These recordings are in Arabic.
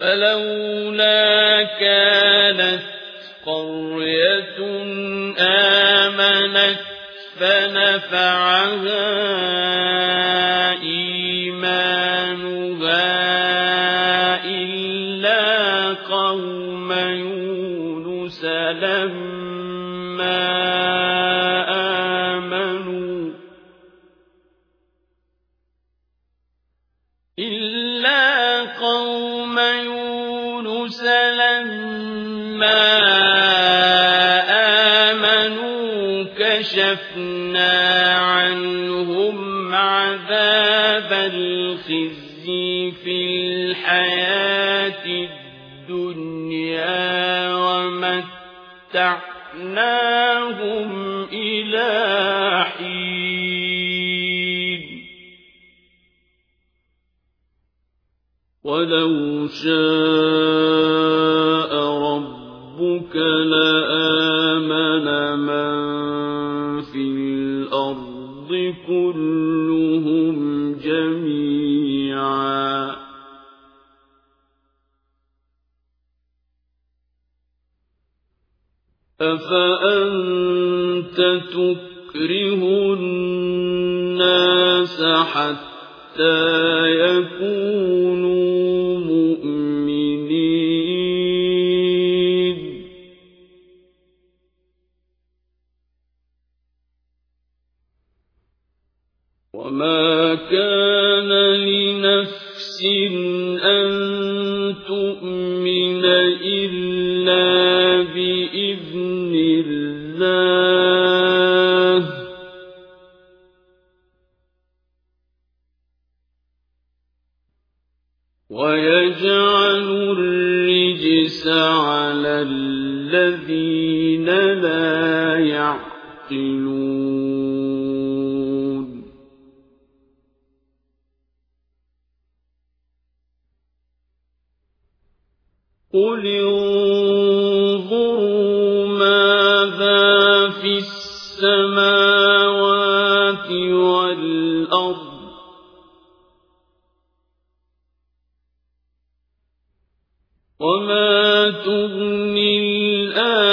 فلولا كانت قرية آمنت فنفعها لما آمنوا كشفنا عنهم عذاب الخزي في الحياة الدنيا ومتعناهم إلى حين. ولو شاء كلهم جميعا. أفأنت تكره الناس حتى يكونوا أن تؤمن إلا بإذن الله ويجعل الرجس على الذين لا يعقلون قل انظروا ماذا في السماوات والأرض وما تغني الآيات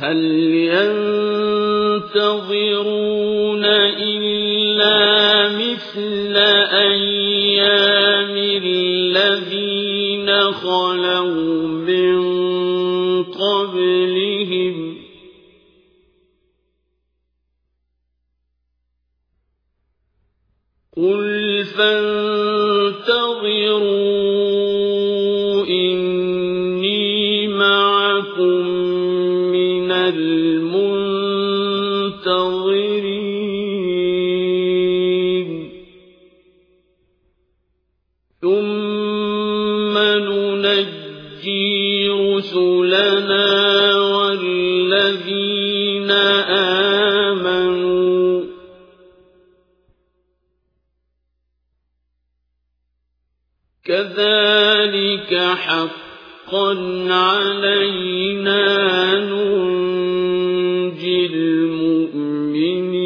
فهل ينتظرون إلا مثل أيام الذين خلوا من قبلهم؟ قل فانتظروا المنتظرين. ثم ننجي رسلنا والذين آمنوا. كذلك حقا علينا ننجي المؤمنين.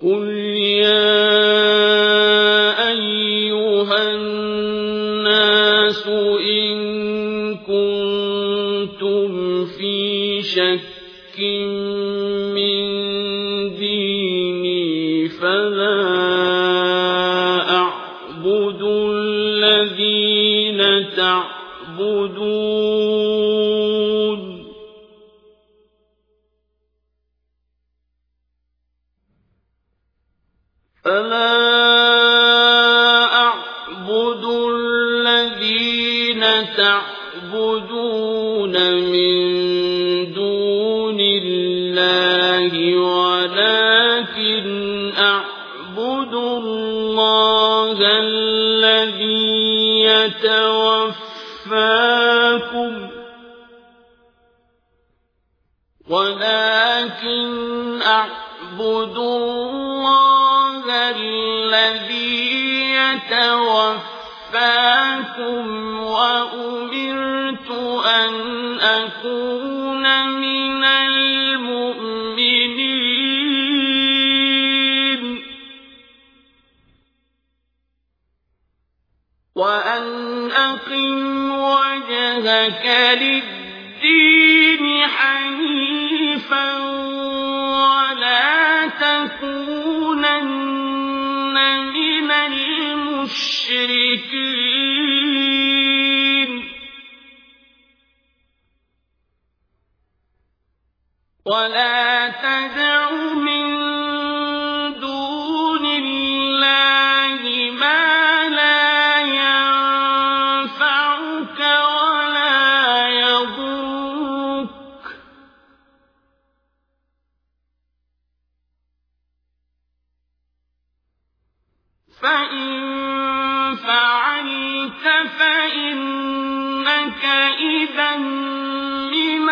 قل يا أيها الناس إن كنتم في شك الذين تعبدون. فلا أعبد الذين تعبدون من دون الله ولكن أعبد الله يتوفاكم ولكن أعبد الله الذي يتوفاكم وأمرت أن أكون وأن أقم وجهك للدين حنيفا ولا تكونن من المشركين. ولا تدع من إذا من